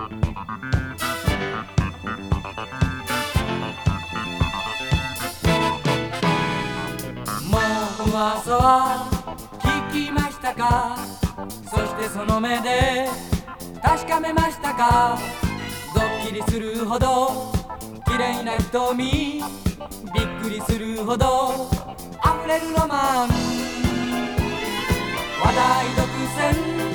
もう噂は聞きましたか？そしてその目で確かめましたか？ドッキリするほど綺麗な瞳びっくりするほど溢れるロマン。話題独占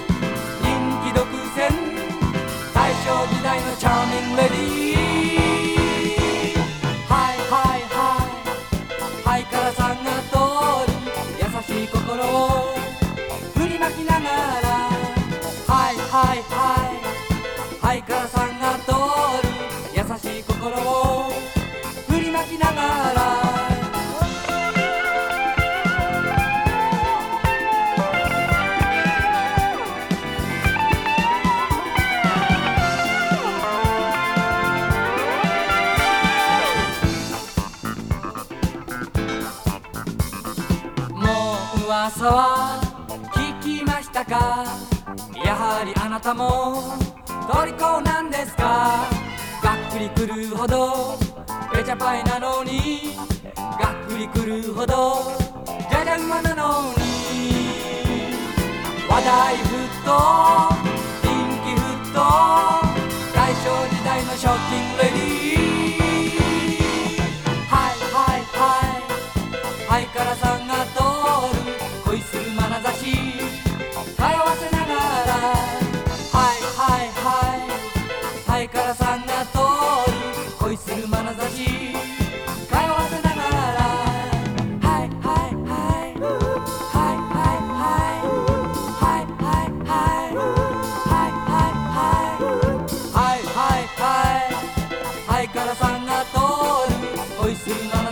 噂は聞きましたか？やはりあなたも虜なんですか？がっくりくるほどペチャパイなのにがっくりくるほどじゃじゃ馬なのに話題沸騰人気沸騰大正時代のショッキング眼差し通わせながらはいはいはいはいはいはいはいはいはいはいはいはいはいはいはいはいからさんが通るおいしい。の